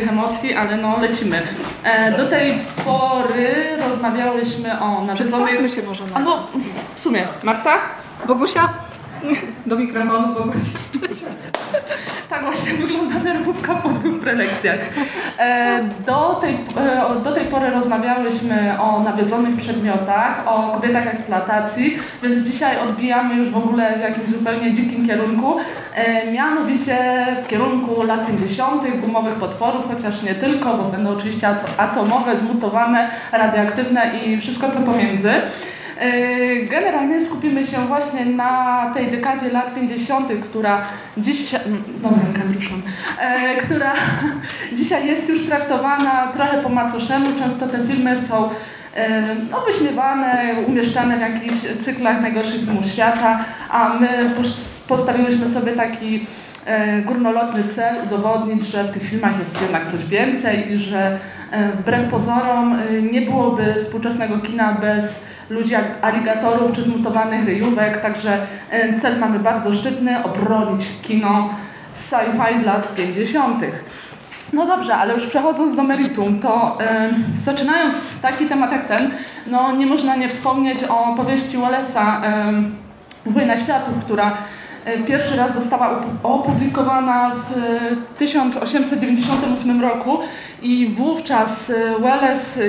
tych emocji, ale no lecimy. E, do tej pory rozmawiałyśmy o Przedstawmy się może. Na... Albo w sumie, Marta? Bogusia? Do mikrofonu, Bogusia. Cześć. Tak właśnie wygląda nerwówka po dwóch prelekcjach. E, do tej, e, do tej pory rozmawiałyśmy o nawiedzonych przedmiotach, o kobietach eksploatacji, więc dzisiaj odbijamy już w ogóle w jakimś zupełnie dzikim kierunku, e, mianowicie w kierunku lat 50., gumowych potworów, chociaż nie tylko, bo będą oczywiście atomowe, zmutowane, radioaktywne i wszystko co pomiędzy. E, generalnie skupimy się właśnie na tej dekadzie lat 50., która dziś, no która dzisiaj jest już traktowana trochę po macoszemu. Często te filmy są e, no, wyśmiewane, umieszczane w jakichś cyklach najgorszych filmów świata, a my postawiłyśmy sobie taki górnolotny cel udowodnić, że w tych filmach jest jednak coś więcej i że wbrew pozorom nie byłoby współczesnego kina bez ludzi aligatorów czy zmutowanych ryjówek, także e, cel mamy bardzo szczytny, obronić kino sci-fi z lat 50. No dobrze, ale już przechodząc do meritum, to e, zaczynając taki temat jak ten, no nie można nie wspomnieć o powieści Wallace'a e, Wojna Światów, która E, pierwszy raz została opublikowana w 1898 roku i wówczas e, Welles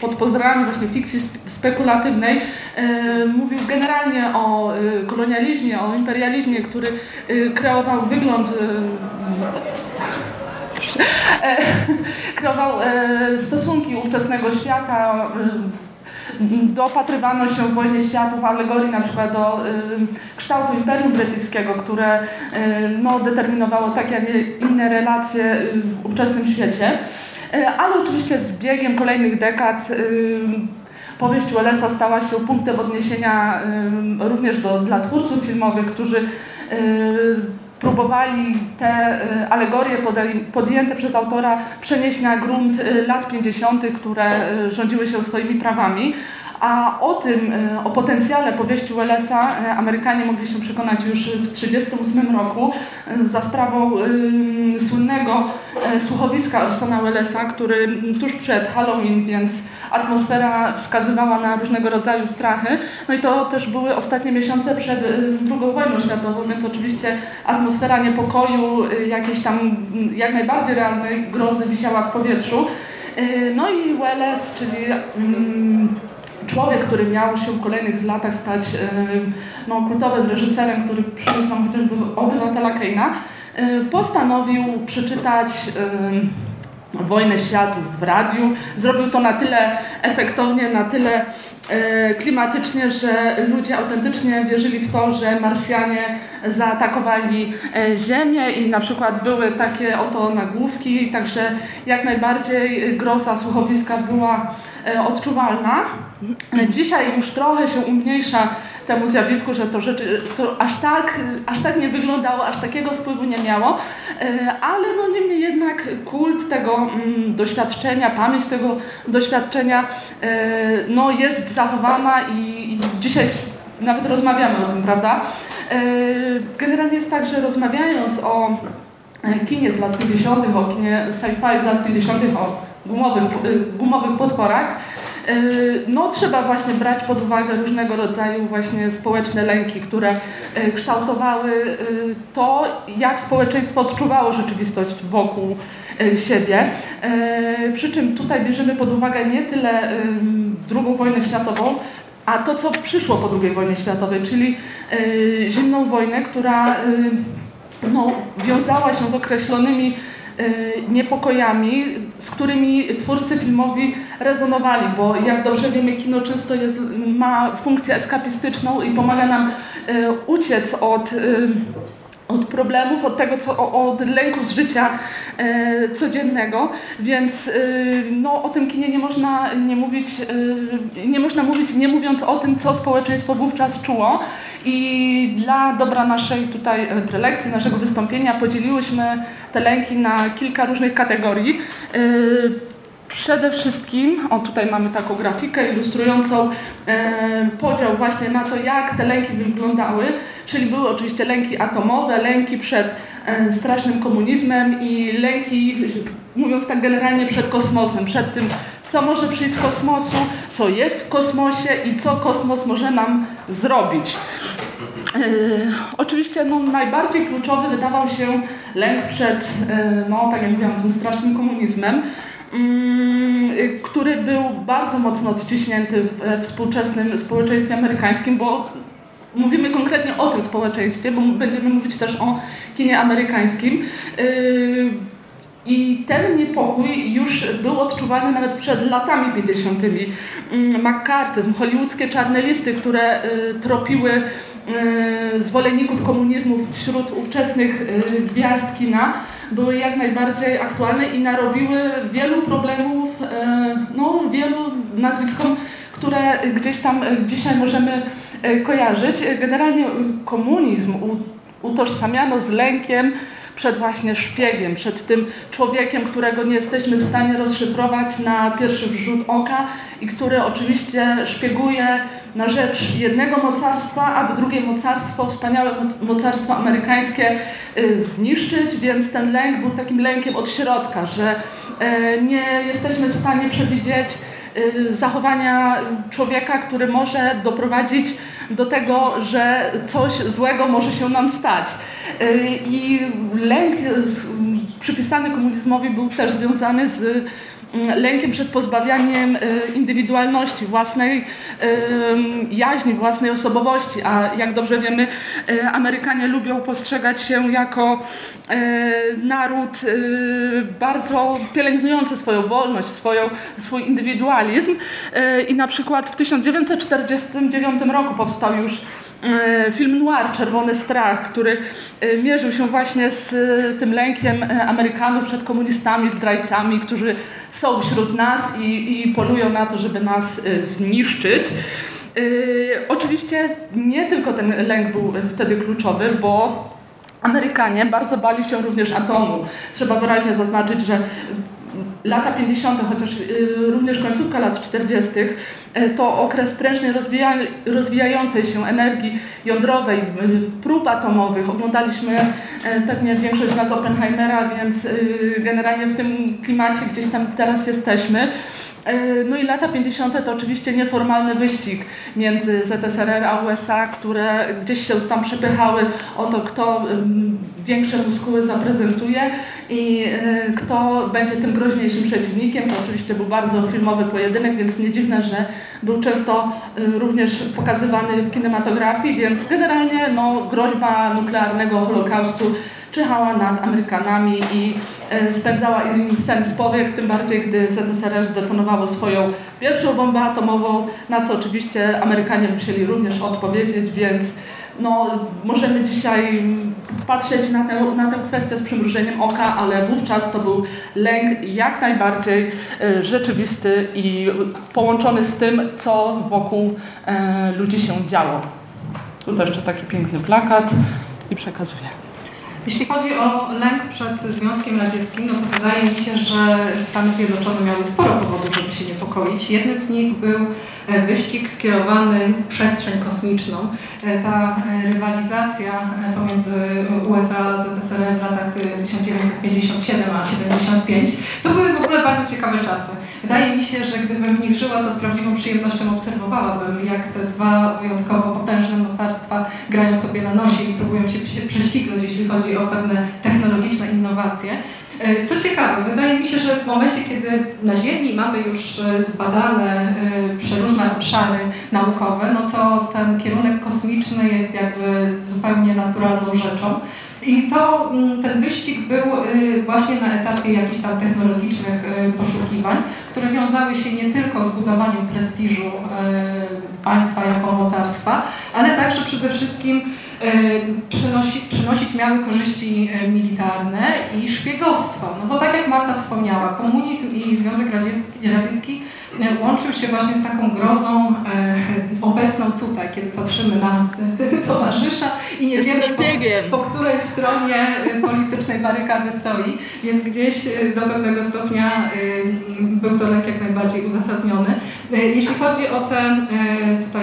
pod pozorami właśnie fikcji spekulatywnej e, mówił generalnie o kolonializmie, o imperializmie, który kreował wygląd kreował stosunki ówczesnego świata dopatrywano się w wojnie światów alegorii na przykład do kształtu Imperium Brytyjskiego, które no, determinowało takie, a nie inne relacje w ówczesnym świecie. Y, ale oczywiście z biegiem kolejnych dekad powieść Wallace'a stała się punktem odniesienia również do, dla twórców filmowych, którzy próbowali te alegorie podjęte przez autora przenieść na grunt lat 50., które rządziły się swoimi prawami. A o tym, o potencjale powieści e, Amerykanie mogli się przekonać już w 1938 roku za sprawą słynnego słuchowiska Orsona Wellesa, który tuż przed Halloween, więc atmosfera wskazywała na różnego rodzaju strachy. No i to też były ostatnie miesiące przed II wojną światową, więc oczywiście atmosfera niepokoju, jakiejś tam jak najbardziej realnej grozy wisiała w powietrzu. No i Welles, czyli człowiek, który miał się w kolejnych latach stać no, kultowym reżyserem, który przyniósł nam chociażby obywatela Keina, postanowił przeczytać Wojnę Światów w radiu. Zrobił to na tyle efektownie, na tyle klimatycznie, że ludzie autentycznie wierzyli w to, że Marsjanie zaatakowali Ziemię i na przykład były takie oto nagłówki, także jak najbardziej groza słuchowiska była odczuwalna. Dzisiaj już trochę się umniejsza temu zjawisku, że to, rzeczy, to aż, tak, aż tak nie wyglądało, aż takiego wpływu nie miało, e, ale no niemniej jednak kult tego mm, doświadczenia, pamięć tego doświadczenia e, no jest zachowana i, dzisiaj nawet rozmawiamy o tym, prawda? E, generalnie jest tak, że rozmawiając o kinie z lat 50., o kinie sci-fi z lat 50., o gumowych, gumowych potworach, Y, no trzeba właśnie brać pod uwagę różnego rodzaju właśnie społeczne lęki, które y, ksztautowały y, to, jak społeczeństwo odczuwało rzeczywistość wokół siebie. Przy czym tutaj bierzemy pod uwagę nie tyle II wojnę światową, a to, co przyszło po II wojnie światowej, czyli zimną wojnę, która no, wiązała się z określonymi Y, niepokojami, z którymi twórcy filmowi rezonowali, bo jak dobrze wiemy, kino często jest, ma funkcję eskapistyczną i pomaga nam y, uciec od y, od problemów, od tego, co, od lęku z życia e, codziennego, więc e, no, o tym kinie nie można nie mówić, e, nie można mówić nie mówiąc o tym, co społeczeństwo wówczas czuło i dla dobra naszej tutaj prelekcji, naszego wystąpienia podzieliłyśmy te lęki na kilka różnych kategorii. E, Przede wszystkim, o tutaj mamy taką grafikę ilustrującą e, podział właśnie na to, jak te lęki wyglądały, czyli były oczywiście lęki atomowe, lęki przed e, strasznym komunizmem i lęki mówiąc tak generalnie przed kosmosem, przed tym, co może przyjść z kosmosu, co jest w kosmosie i co kosmos może nam zrobić. Yy, oczywiście no, najbardziej kluczowy wydawał się lęk przed, yy, no tak jak mówiłam, tym strasznym komunizmem, który był bardzo mocno odciśnięty w współczesnym społeczeństwie amerykańskim, bo mówimy konkretnie o tym społeczeństwie, bo będziemy mówić też o kinie amerykańskim. I ten niepokój już był odczuwany nawet przed latami 50. McCarthyzm, hollywoodzkie czarne listy, które tropiły E, zwolenników komunizmu wśród ówczesnych gwiazd kina były jak najbardziej aktualne i narobiły wielu problemów, e, no wielu nazwiskom, które gdzieś tam dzisiaj możemy kojarzyć. Generalnie komunizm utożsamiano z lękiem przed właśnie szpiegiem, przed tym człowiekiem, którego nie jesteśmy w stanie rozszyfrować na pierwszy wrzut oka i który oczywiście szpieguje na rzecz jednego mocarstwa, aby drugie mocarstwo, wspaniałe mocarstwo amerykańskie y, zniszczyć, więc ten lęk był takim lękiem od środka, że y, nie jesteśmy w stanie przewidzieć y, zachowania człowieka, który może doprowadzić do tego, że coś złego może się nam stać. I lęk przypisany komunizmowi był też związany z lękiem przed pozbawianiem y, indywidualności, własnej jaźni, własnej osobowości, a jak dobrze wiemy, y, Amerykanie lubią postrzegać się jako y, naród bardzo pielęgnujący swoją wolność, swoją, swój indywidualizm. I na przykład w 1949 roku powstał już film noir, Czerwony Strach, który mierzył się właśnie z tym lękiem Amerykanów przed komunistami, zdrajcami, którzy są wśród nas i, i polują na to, żeby nas zniszczyć. Oczywiście nie tylko ten lęk był wtedy kluczowy, bo Amerykanie bardzo bali się również atomu. Trzeba wyraźnie zaznaczyć, że lata 50., chociaż y, również końcówka lat 40., y, to okres prężnie rozwija, rozwijającej się energii jądrowej, y, prób atomowych. Oglądaliśmy pewnie większość z nas Oppenheimera, więc generalnie w tym klimacie gdzieś tam teraz jesteśmy. E, no i lata 50. to oczywiście nieformalny wyścig między ZSRR a USA, które gdzieś się tam przepychały o to, kto większe muskuły zaprezentuje i e, kto będzie tym groźniejszym przeciwnikiem. To oczywiście był bardzo filmowy pojedynek, więc nie dziwne, że był często e, również pokazywany w kinematografii, więc generalnie no, groźba nuklearnego holokaustu czyhała nad Amerykanami i e, spędzała im sens powiek, tym bardziej gdy ZSRR zdetonowało swoją pierwszą bombę atomową, na co oczywiście Amerykanie musieli również odpowiedzieć, więc no, możemy dzisiaj patrzeć na tę, na tę kwestię z przymrużeniem oka, ale wówczas to był lęk jak najbardziej e, rzeczywisty i połączony z tym, co wokół e, ludzi się działo. Tutaj jeszcze taki piękny plakat i przekazuję. Jeśli chodzi o lęk przed Związkiem Radzieckim, no to wydaje mi się, że Stany Zjednoczone miały sporo powodów, żeby się niepokoić. Jednym z nich był e, wyścig skierowany w przestrzeń kosmiczną. E, ta e, rywalizacja pomiędzy USA a ZSRR w latach 1957 a 75 to były w ogóle bardzo ciekawe czasy. Wydaje mi się, że gdybym w nich żyła, to z prawdziwą przyjemnością obserwowałabym, jak te dwa wyjątkowo potężne mocarstwa grają sobie na nosie i próbują się prześcignąć, jeśli chodzi o pewne technologiczne innowacje. E, co ciekawe, wydaje mi się, że w momencie, kiedy na Ziemi mamy już e, zbadane e, przeróżne obszary naukowe, no to ten kierunek kosmiczny jest jakby zupełnie naturalną rzeczą. I to, mm, ten wyścig był y, właśnie na etapie jakichś tam technologicznych y, poszukiwań, które wiązały się nie tylko z budowaniem prestiżu y, państwa jako mocarstwa, ale także przede wszystkim przynosi, przynosić miały korzyści militarne i szpiegostwo. No bo tak jak Marta wspomniała, komunizm i Związek Radziecki, Radziecki łączył się właśnie z taką grozą obecną tutaj, kiedy patrzymy na towarzysza i nie wiemy po, po, której stronie politycznej barykady stoi, więc gdzieś do pewnego stopnia był to lek jak najbardziej uzasadniony. Jeśli chodzi o te tutaj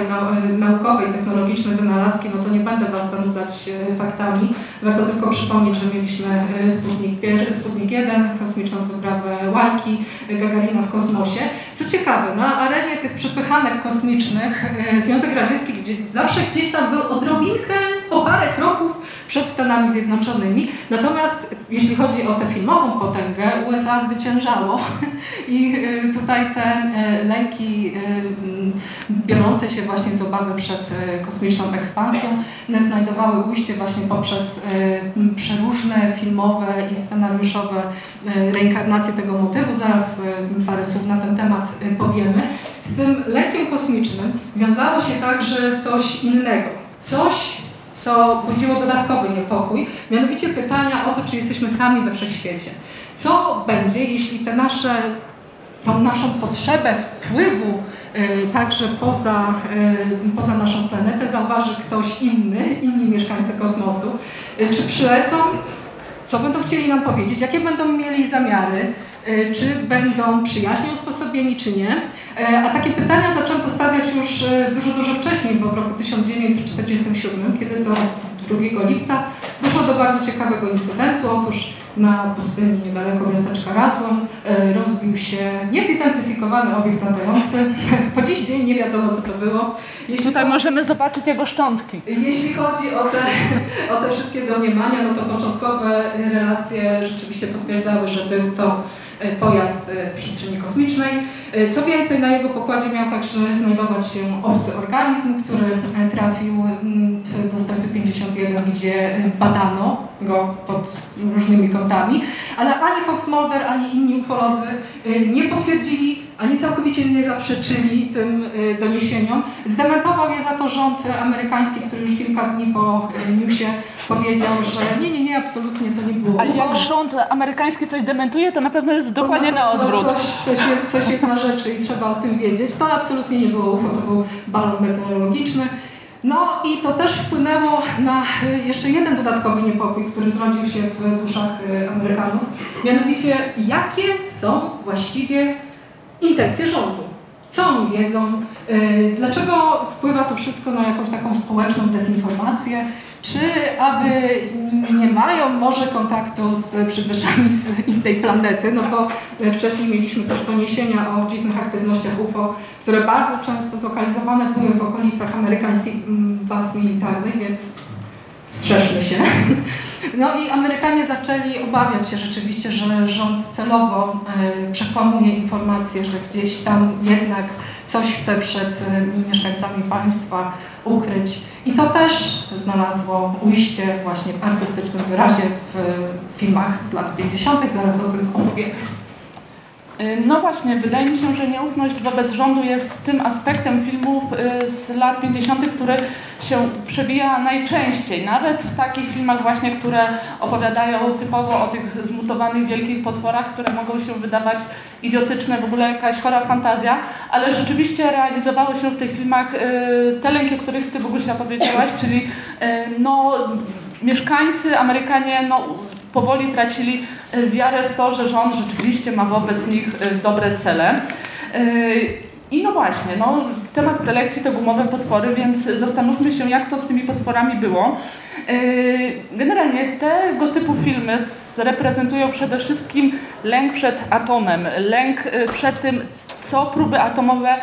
naukowe i technologiczne wynalazki, no to nie będę Was zanudzać faktami. Warto tylko przypomnieć, że mieliśmy Sputnik, Sputnik 1, kosmiczną wyprawę Łajki, Gagarina w kosmosie. Co ciekawe, na arenie tych przepychanek kosmicznych e, Związek Radziecki gdzie, zawsze gdzieś tam był odrobinkę, o parę kroków przed Stanami Zjednoczonymi. Natomiast jeśli chodzi o tę filmową potęgę, USA zwyciężało i e, tutaj te e, lęki biorące się właśnie z obawy przed kosmiczną ekspansją znajdowały ujście właśnie poprzez przeróżne filmowe i scenariuszowe reinkarnacje tego motywu. Zaraz parę słów na ten temat powiemy. Z tym lękiem kosmicznym wiązało się także coś innego. Coś, co budziło dodatkowy niepokój, mianowicie pytania o to, czy jesteśmy sami we wszechświecie. Co będzie, jeśli te nasze, tą naszą potrzebę wpływu y, także poza, y, poza naszą planetę zauważy ktoś inny, inni mieszkańcy kosmosu? Y, czy przylecą? Co będą chcieli nam powiedzieć? Jakie będą mieli zamiary? Czy będą przyjaźnie usposobieni, czy nie. A takie pytania zaczęto stawiać już dużo, dużo wcześniej, bo w roku 1947, kiedy to 2 lipca doszło do bardzo ciekawego incydentu. Otóż na pustyni niedaleko miasteczka Rasłon rozbił się niezidentyfikowany obiekt latający. Po dziś dzień nie wiadomo, co to było. Jeśli Tutaj chodzi, możemy zobaczyć jego szczątki. Jeśli chodzi o te, o te wszystkie domniemania, no to początkowe relacje rzeczywiście potwierdzały, że był to E, pojazd e, z przestrzeni kosmicznej. E, co więcej, na jego pokładzie miał także znajdować się obcy organizm, który trafił mm, do strefy 51, gdzie badano go pod różnymi kątami, ale ani Fox Mulder, ani inni ufolodzy nie potwierdzili ani całkowicie nie zaprzeczyli tym doniesieniom. Zdementował je za to rząd amerykański, który już kilka dni po newsie powiedział, że nie, nie, nie, absolutnie to nie było. Ale jak rząd amerykański coś dementuje, to na pewno jest dokładnie na, na odwrót. Coś, coś, jest, coś jest na rzeczy i trzeba o tym wiedzieć. To absolutnie nie było UFO, to był balon meteorologiczny. No i to też wpłynęło na y, jeszcze jeden dodatkowy niepokój, który zrodził się w duszach Amerykanów. Mianowicie, jakie są właściwie intencje rządu. Co oni wiedzą? Y, dlaczego wpływa to wszystko na jakąś taką społeczną dezinformację? Czy aby nie mają może kontaktu z przybyszami z innej planety? No bo wcześniej mieliśmy też doniesienia o dziwnych aktywnościach UFO, które bardzo często zlokalizowane były w okolicach amerykańskich baz militarnych, więc strzeżmy się. No i Amerykanie zaczęli obawiać się rzeczywiście, że rząd celowo e, przekłamuje informacje, że gdzieś tam jednak coś chce przed e, mieszkańcami państwa ukryć. I to też znalazło ujście właśnie w artystycznym wyrazie w filmach z lat 50. Zaraz o tym opowiemy. Y, no właśnie, wydaje mi się, że nieufność wobec rządu jest tym aspektem filmów y, z lat 50., który się przewija najczęściej, nawet w takich filmach właśnie, które opowiadają typowo o tych zmutowanych wielkich potworach, które mogą się wydawać idiotyczne, w ogóle jakaś chora fantazja, ale rzeczywiście realizowały się w tych filmach y, te lęki, o których Ty Bogusia powiedziałaś, czyli no, mieszkańcy, Amerykanie no, powoli tracili e, wiarę w to, że rząd rzeczywiście ma wobec nich e, dobre cele. E, I no właśnie, no, temat prelekcji to gumowe potwory, więc zastanówmy się, jak to z tymi potworami było. Generalnie tego typu filmy reprezentują przede wszystkim lęk przed atomem, lęk przed tym, co próby atomowe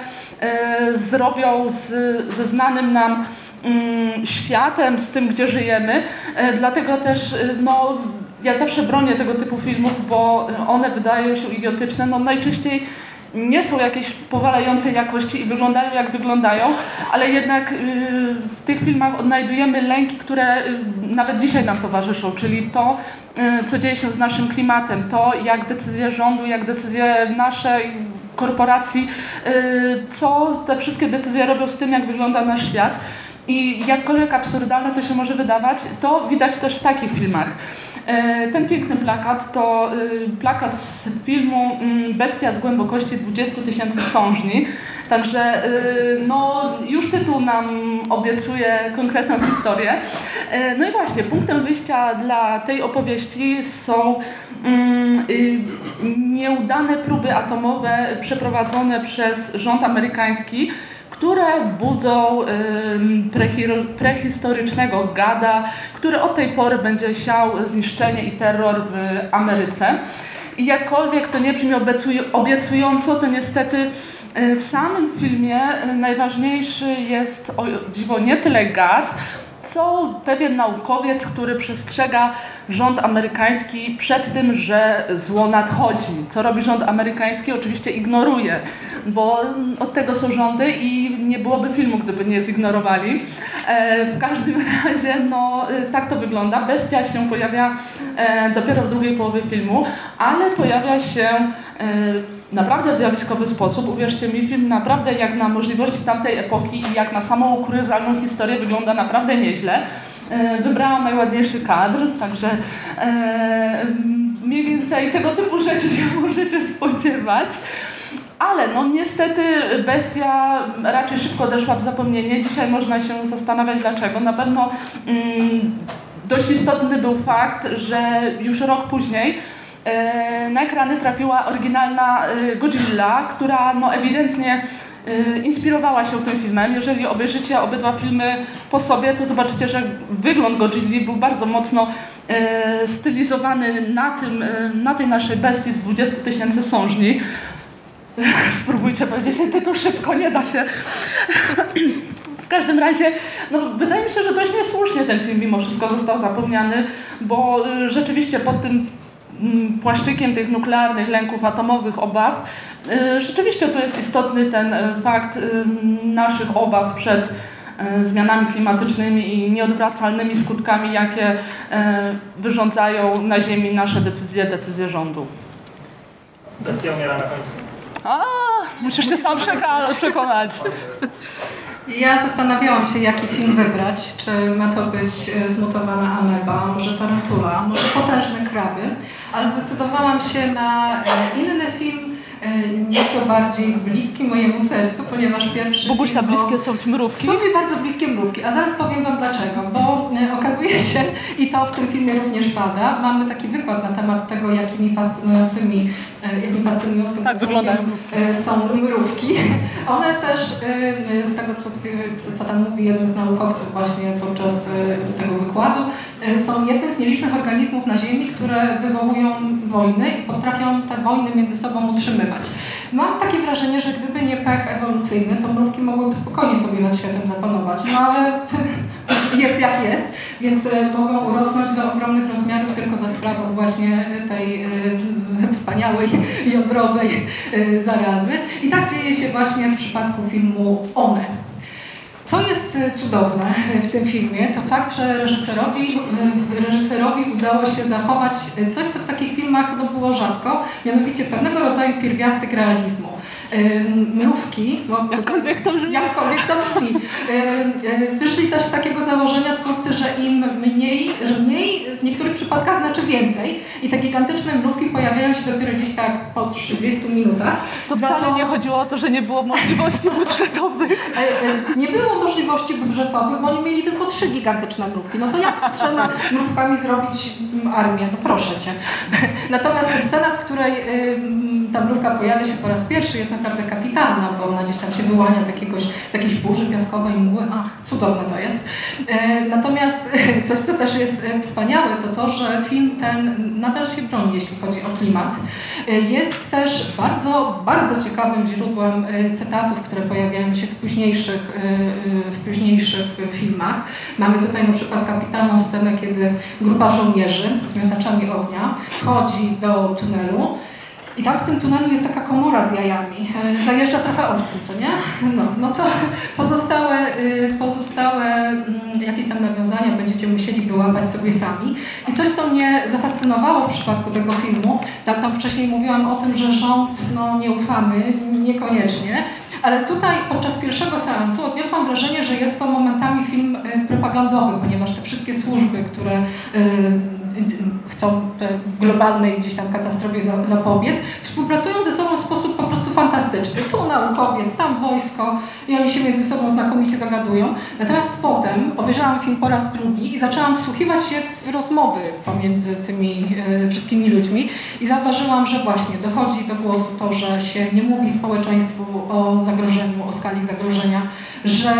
zrobią z, ze znanym nam mm, światem, z tym, gdzie żyjemy. Dlatego też no, ja zawsze bronię tego typu filmów, bo one wydają się idiotyczne. No najczęściej nie są jakieś powalającej jakości i wyglądają jak wyglądają, ale jednak y, w tych filmach odnajdujemy lęki, które y, nawet dzisiaj nam towarzyszą, czyli to, y, co dzieje się z naszym klimatem, to jak decyzje rządu, jak decyzje naszej korporacji, co te wszystkie decyzje robią z tym, jak wygląda nasz świat. I jakkolwiek absurdalne to się może wydawać, to widać też w takich filmach. E, ten piękny plakat to y, plakat z filmu mm, Bestia z głębokości 20 tysięcy sążni. Także y, no, już tytuł nam obiecuje konkretną historię. E, no i właśnie, punktem wyjścia dla tej opowieści są mm, y, nieudane próby atomowe przeprowadzone przez rząd amerykański które budzą prehistorycznego gada, który od tej pory będzie siał zniszczenie i terror w Ameryce. I jakkolwiek to nie brzmi obiecująco, to niestety y, w samym filmie y, najważniejszy jest o dziwo nie tyle gad, co pewien naukowiec, który przestrzega rząd amerykański przed tym, że zło nadchodzi. Co robi rząd amerykański? Oczywiście ignoruje, bo od tego są rządy i nie byłoby filmu, gdyby nie zignorowali. E, w każdym razie, no e, tak to wygląda. Bestia się pojawia e, dopiero w drugiej połowie filmu, ale pojawia się naprawdę w zjawiskowy sposób. Uwierzcie mi, film naprawdę jak na możliwości tamtej epoki i jak na samą kuryzalną historię wygląda naprawdę nieźle. Wybrałam najładniejszy kadr, także mniej więcej tego typu rzeczy się możecie spodziewać. Ale no niestety bestia raczej szybko odeszła w zapomnienie. Dzisiaj można się zastanawiać dlaczego. Na pewno mm, dość istotny był fakt, że już rok później E, na ekrany trafiła oryginalna e, Godzilla, która no ewidentnie e, inspirowała się tym filmem. Jeżeli obejrzycie obydwa filmy po sobie, to zobaczycie, że wygląd Godzilli był bardzo mocno stylizowany na, tym, na tej naszej bestii z 20 tysięcy sążni. Spróbujcie powiedzieć ten tytuł szybko, nie da się. W każdym razie, no, wydaje mi się, że dość niesłusznie ten film mimo wszystko został zapomniany, bo rzeczywiście pod tym Mm, płaszczykiem tych nuklearnych lęków atomowych, obaw. Y, rzeczywiście tu jest istotny ten y, fakt y, naszych obaw przed zmianami klimatycznymi i nieodwracalnymi skutkami, jakie wyrządzają na Ziemi nasze decyzje, decyzje rządu. Bestia umiera na końcu. A, musisz się sam przekonać. Ja zastanawiałam się, jaki film wybrać. Czy ma to być zmutowana ameba, może tarantula, może potężne kraby ale zdecydowałam się na e, inny film, e, nieco bardziej bliski mojemu sercu, ponieważ pierwszy Bogusia, film, bliskie są Ci mrówki? Są mi bardzo bliskie mrówki, a zaraz powiem Wam dlaczego, bo e, okazuje się, i to w tym filmie również pada, mamy taki wykład na temat tego, jakimi fascynującymi E, jakim fascynującym tak. E, są mrówki. One też, e, z tego co, co tam mówi jeden z naukowców właśnie podczas tego wykładu, są jednym z nielicznych organizmów na Ziemi, które wywołują wojny i potrafią te wojny między sobą utrzymywać. Mam takie wrażenie, że gdyby nie pech ewolucyjny, to mrówki mogłyby spokojnie sobie nad światem zapanować. No ale jest jak jest, więc mogą urosnąć do ogromnych rozmiarów tylko za sprawą właśnie tej wspaniałej jądrowej zarazy. I tak dzieje się właśnie w przypadku filmu One. Co jest y, cudowne y, w tym filmie, to fakt, że reżyserowi, reżyserowi udało się zachować coś, co w takich filmach no, było rzadko, mianowicie pewnego rodzaju pierwiastek realizmu mrówki, bo jakkolwiek to brzmi, jakkolwiek to brzmi wyszli też z takiego założenia twórcy, że im mniej, że mniej w niektórych przypadkach znaczy więcej i te gigantyczne mrówki pojawiają się dopiero gdzieś tak po 30 minutach. To wcale to... nie chodziło o to, że nie było możliwości budżetowych. E, e, nie było możliwości budżetowych, bo oni mieli tylko trzy gigantyczne mrówki. No to jak z trzema mrówkami zrobić armię? No proszę Cię. Natomiast scena, w której ta mrówka pojawia się po raz pierwszy jest naprawdę kapitalna, bo ona gdzieś tam się wyłania z, jakiegoś, z jakiejś burzy piaskowej mgły. Ach, cudowne to jest. E, natomiast coś, co też jest e, wspaniałe, to to, że film ten nadal się broni, jeśli chodzi o klimat. E, jest też bardzo, bardzo ciekawym źródłem cytatów, które pojawiają się w późniejszych, w późniejszych filmach. Mamy tutaj na przykład kapitalną scenę, kiedy grupa żołnierzy z miotaczami ognia wchodzi do tunelu I tam w tym tunelu jest taka komora z jajami. E, zajeżdża trochę obcym, co nie? No, no to pozostałe, y, pozostałe mm, jakieś tam nawiązania będziecie musieli wyłapać sobie sami. I coś, co mnie zafascynowało w przypadku tego filmu, tak tam wcześniej mówiłam o tym, że rząd, no nie ufamy, niekoniecznie, ale tutaj podczas pierwszego seansu odniosłam wrażenie, że jest to momentami film y, propagandowy, ponieważ te wszystkie służby, które y, chcą tej globalnej gdzieś tam katastrofie zapobiec, współpracują ze sobą w sposób po fantastyczny. Tu naukowiec, tam wojsko i oni się między sobą znakomicie dogadują. Natomiast potem obejrzałam film po raz drugi i zaczęłam wsłuchiwać się w rozmowy pomiędzy tymi y, wszystkimi ludźmi i zauważyłam, że właśnie dochodzi do głosu to, że się nie mówi społeczeństwu o zagrożeniu, o skali zagrożenia, że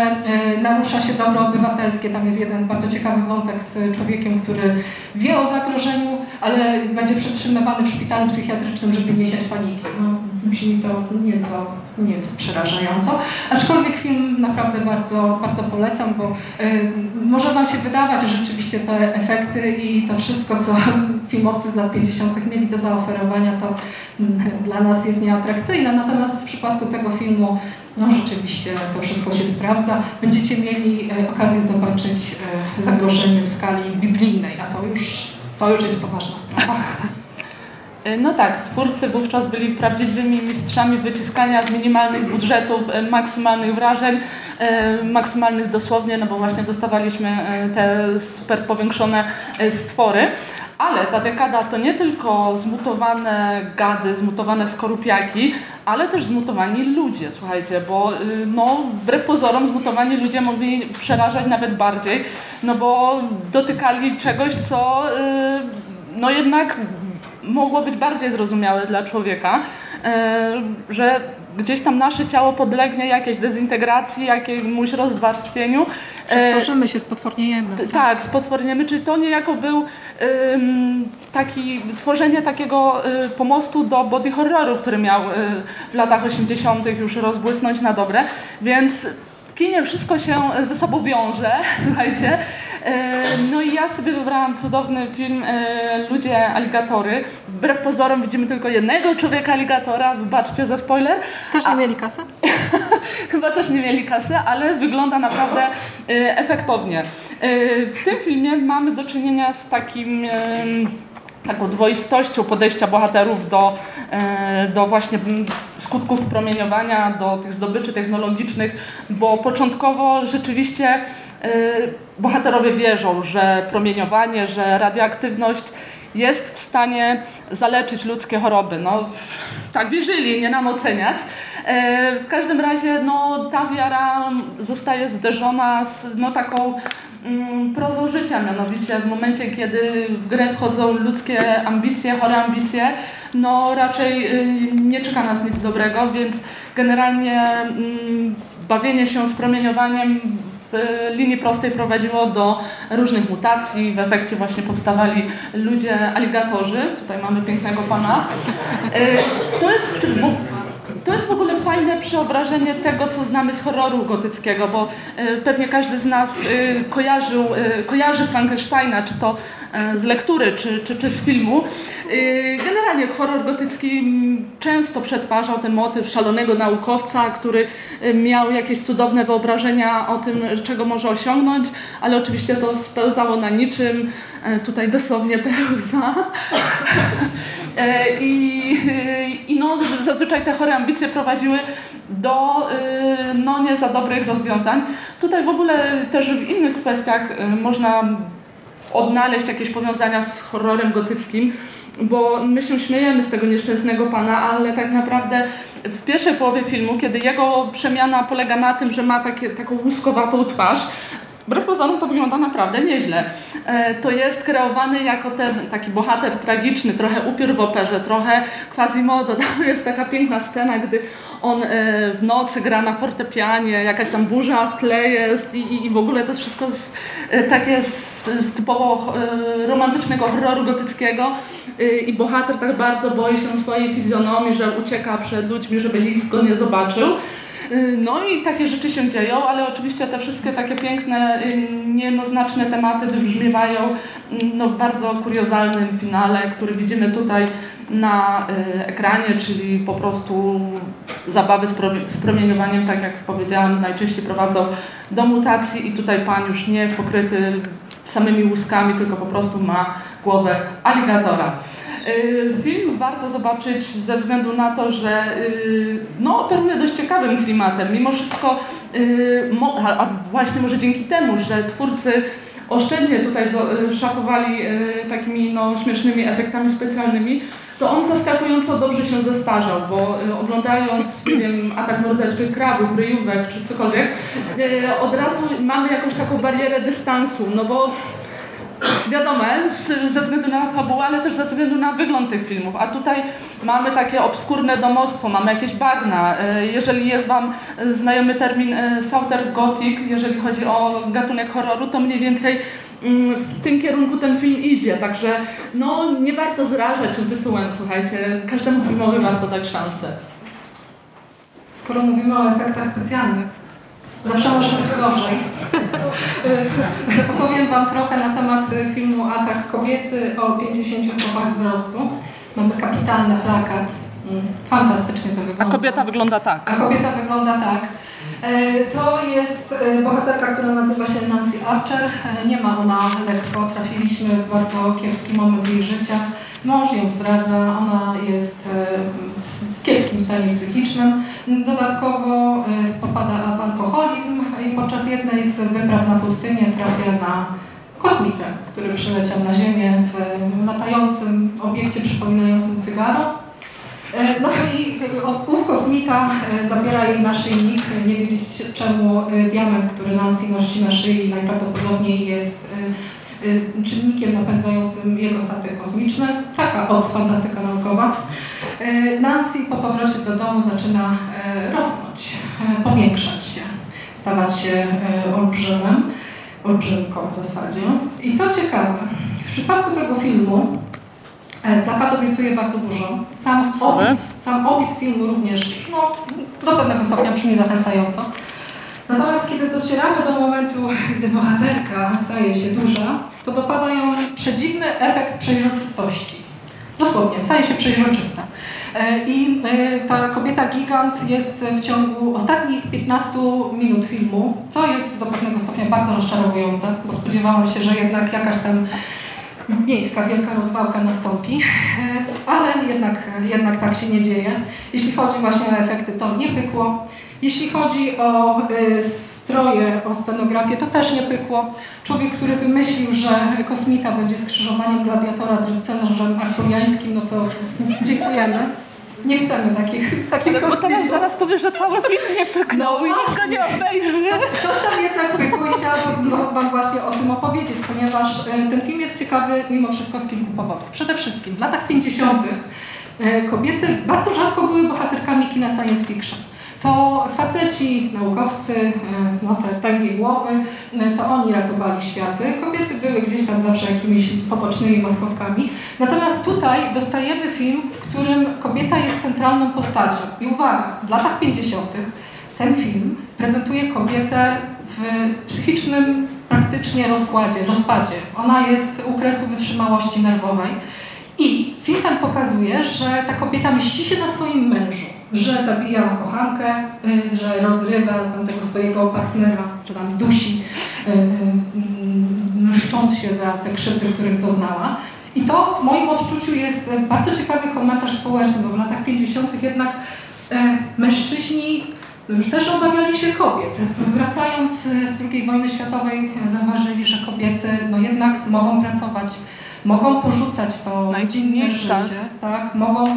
y, narusza się dobro obywatelskie. Tam jest jeden bardzo ciekawy wątek z człowiekiem, który wie o zagrożeniu, ale będzie przetrzymywany w szpitalu psychiatrycznym, żeby nie siać paniki. No, brzmi to nieco, nieco przerażająco. Aczkolwiek film naprawdę bardzo, bardzo polecam, bo y, może Wam się wydawać, że rzeczywiście te efekty i to wszystko, co filmowcy z lat 50. mieli do zaoferowania, to y, dla nas jest nieatrakcyjne. Natomiast w przypadku tego filmu no rzeczywiście to wszystko się sprawdza. Będziecie mieli e, okazję zobaczyć e, zagrożenie w skali biblijnej, a to już, to już jest poważna sprawa. E, no tak, twórcy wówczas byli prawdziwymi mistrzami wyciskania z minimalnych budżetów, maksymalnych wrażeń, maksymalnych dosłownie, no bo właśnie dostawaliśmy te super powiększone stwory. Ale ta dekada to nie tylko zmutowane gady, zmutowane skorupiaki, ale też zmutowani ludzie, słuchajcie, bo no, wbrew pozorom zmutowani ludzie mogli przerażać nawet bardziej, no bo dotykali czegoś, co no jednak mogło być bardziej zrozumiałe dla człowieka, y, że gdzieś tam nasze ciało podlegnie jakiejś dezintegracji, jakiemuś rozwarstwieniu. Przetworzymy się, spotworniejemy. Tak, tak spotworniemy. Czy to niejako był taki, tworzenie takiego y, pomostu do body horroru, który miał y, w latach 80. już rozbłysnąć na dobre, więc w kinie wszystko się ze sobą wiąże, słuchajcie. E, no i ja sobie wybrałam cudowny film e, Ludzie aligatory. Wbrew pozorom widzimy tylko jednego człowieka aligatora, wybaczcie za spoiler. Też nie mieli kasy? Chyba też nie mieli kasy, ale wygląda naprawdę e, efektownie. W tym filmie mamy do czynienia z takim taką dwoistością podejścia bohaterów do, do właśnie skutków promieniowania, do tych zdobyczy technologicznych, bo początkowo rzeczywiście Y, bohaterowie wierzą, że promieniowanie, że radioaktywność jest w stanie zaleczyć ludzkie choroby. No, tak wierzyli, nie nam oceniać. Y, w każdym razie no, ta wiara zostaje zderzona z no, taką prozą życia, mianowicie w momencie, kiedy w grę wchodzą ludzkie ambicje, chore ambicje, no raczej y, nie czeka nas nic dobrego, więc generalnie mm, bawienie się z promieniowaniem w linii prostej prowadziło do różnych mutacji. W efekcie właśnie powstawali ludzie aligatorzy. Tutaj mamy pięknego pana. E, to jest to jest w ogóle fajne przeobrażenie tego, co znamy z horroru gotyckiego, bo y, pewnie każdy z nas y, kojarzył, y, kojarzy Frankensteina, czy to z lektury, czy, czy, czy z filmu. Generalnie horror gotycki często przetwarzał ten motyw szalonego naukowca, który miał jakieś cudowne wyobrażenia o tym, czego może osiągnąć, ale oczywiście to spełzało na niczym. Tutaj dosłownie pełza. I, i no, zazwyczaj te chore ambicje prowadziły do no, nie za dobrych rozwiązań. Tutaj w ogóle też w innych kwestiach można odnaleźć jakieś powiązania z horrorem gotyckim, bo my się śmiejemy z tego nieszczęsnego pana, ale tak naprawdę w pierwszej połowie filmu, kiedy jego przemiana polega na tym, że ma takie, taką łuskowatą twarz, Wbrew pozorom to wygląda naprawdę nieźle. E, to jest kreowany jako ten taki bohater tragiczny, trochę upiór w operze, trochę Quasimodo. Tam jest taka piękna scena, gdy on e, w nocy gra na fortepianie, jakaś tam burza w tle jest i, i w ogóle to jest wszystko z, e, takie z, z typowo romantycznego horroru gotyckiego i bohater tak bardzo boi się swojej fizjonomii, że ucieka przed ludźmi, żeby nikt go nie zobaczył. No i takie rzeczy się dzieją, ale oczywiście te wszystkie takie piękne, y, niejednoznaczne tematy wybrzmiewają mm, no, w bardzo kuriozalnym finale, który widzimy tutaj na y, ekranie, czyli po prostu zabawy z promieniowaniem, tak jak powiedziałam, najczęściej prowadzą do mutacji i tutaj pan już nie jest pokryty samymi łuskami, tylko po prostu ma głowę aligatora. Y, Film warto zobaczyć ze względu na to, że y, no, operuje dość ciekawym klimatem. Mimo wszystko, y, a właśnie może dzięki temu, że twórcy oszczędnie tutaj szafowali takimi no, śmiesznymi efektami specjalnymi, to on zaskakująco dobrze się zestarzał, bo oglądając, nie wiem, atak morderczych krabów, ryjówek czy cokolwiek, od razu mamy jakąś taką barierę dystansu, no bo wiadomo, z, ze względu na fabułę, ale też ze względu na wygląd tych filmów. A tutaj mamy takie obskurne domostwo, mamy jakieś bagna. E, Jeżeli jest Wam znajomy termin e, Southern Gothic, jeżeli chodzi o gatunek horroru, to mniej więcej mm, w tym kierunku ten film idzie. Także no, nie warto zrażać się tytułem, słuchajcie. Każdemu filmowi warto dać szansę. Skoro mówimy o efektach specjalnych, zawsze może być gorzej. Opowiem Wam trochę na temat filmu Atak kobiety o 50 stopach wzrostu. Mamy kapitalny plakat. Mm, Fantastycznie to A wygląda. kobieta wygląda tak. A kobieta wygląda tak. E, To jest e, bohaterka, która nazywa się Nancy Archer. E, Nie ma ona lekko. Trafiliśmy w bardzo kiepski moment jej życia. Mąż ją zdradza, ona jest e, w kiepskim stanie psychicznym. Dodatkowo e, popada w alkoholizm i podczas jednej z wypraw na pustynię trafia na kosmitę, który przyleciał na Ziemię w latającym obiekcie przypominającym cygaro. E, No i ów kosmita e, zabiera jej naszyjnik. Nie wiedzieć czemu e, diament, który Nancy nosi na szyi najprawdopodobniej jest e, e, czynnikiem napędzającym jego statek kosmiczny. Taka od fantastyka naukowa. E, Nancy po powrocie do domu zaczyna e, rosnąć, powiększać się, stawać się olbrzymem, olbrzymką w zasadzie. I co ciekawe, w przypadku tego filmu Plakat obiecuje bardzo dużo. Sam opis, sam opis filmu również no, do pewnego stopnia brzmi zachęcająco. Natomiast kiedy docieramy do momentu, gdy bohaterka staje się duża, to dopada ją przedziwny efekt przejrzystości. Dosłownie, staje się przejrzysta. E, I e, ta kobieta gigant jest w ciągu ostatnich 15 minut filmu, co jest do pewnego stopnia bardzo rozczarowujące, bo spodziewałam się, że jednak jakaś tam miejska wielka rozwałka nastąpi, e, ale jednak, jednak tak się nie dzieje. Jeśli chodzi właśnie o efekty, to nie pykło. Jeśli chodzi o y, stroje, o scenografię, to też nie pykło. Człowiek, który wymyślił, że kosmita będzie skrzyżowaniem gladiatora z rycerzem arturiańskim, no to dziękujemy. Nie chcemy takich, takich kosmitów. zaraz powiesz, że cały film nie pyknął No i nikt nie obejrzy. Co- Coś tam jednak pykło i chciałabym Wam właśnie o tym opowiedzieć, ponieważ e, ten film jest ciekawy mimo wszystko z kilku powodów. Przede wszystkim w latach 50. e, kobiety bardzo rzadko były bohaterkami kina science fiction. To faceci, naukowcy, e, no te pęgie głowy, e, to oni ratowali światy. Kobiety były gdzieś tam zawsze jakimiś pobocznymi maskotkami. Natomiast tutaj dostajemy film, w którym kobieta jest centralną postacią. I uwaga, w latach 50. ten film prezentuje kobietę w psychicznym praktycznie rozkładzie, rozpadzie. Ona jest u kresu wytrzymałości nerwowej. I film ten pokazuje, że ta kobieta mści się na swoim mężu, że zabija kochankę, y, że rozrywa tam tego swojego partnera, że tam dusi, y, y, mszcząc się za te krzywdy, których doznała. I to w moim odczuciu jest bardzo ciekawy komentarz społeczny, bo w latach 50. jednak e, mężczyźni już też obawiali się kobiet. Wracając z II wojny światowej zauważyli, że kobiety no jednak mogą pracować, mogą porzucać to No nie życie, tak? mogą y,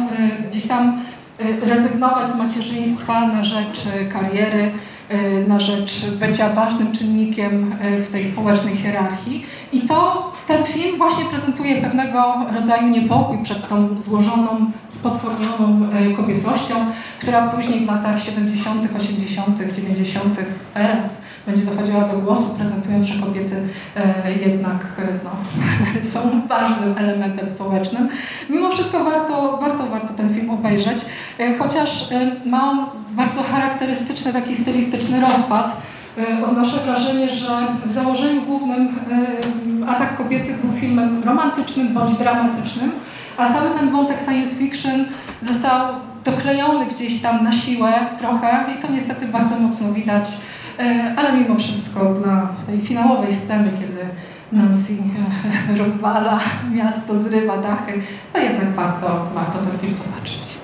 gdzieś tam y, rezygnować z macierzyństwa na rzecz y, kariery, y, na rzecz bycia ważnym czynnikiem y, w tej społecznej hierarchii. I to ten film właśnie prezentuje pewnego rodzaju niepokój przed tą złożoną, spotwornioną y, kobiecością, która później w latach 70., 80., 90., teraz będzie dochodziła do głosu, prezentując, że kobiety e, jednak e, no, są ważnym elementem społecznym. Mimo wszystko warto, warto, warto ten film obejrzeć, e, chociaż ma on bardzo charakterystyczny taki stylistyczny rozpad. odnoszę wrażenie, że w założeniu głównym Atak Kobiety był filmem romantycznym bądź dramatycznym, a cały ten wątek science fiction został doklejony gdzieś tam na siłę trochę i to niestety bardzo mocno widać, ale mimo wszystko dla tej finałowej sceny, kiedy Nancy rozwala miasto, zrywa dachy, to jednak warto, warto ten film zobaczyć.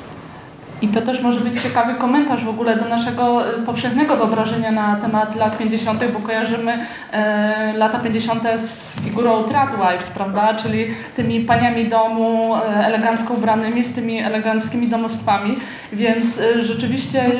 I to też może być ciekawy komentarz w ogóle do naszego y, powszechnego wyobrażenia na temat lat 50., bo kojarzymy e, lata 50. z figurą Tradwives, prawda? Czyli tymi paniami domu e, elegancko ubranymi, z tymi eleganckimi domostwami. Więc e, rzeczywiście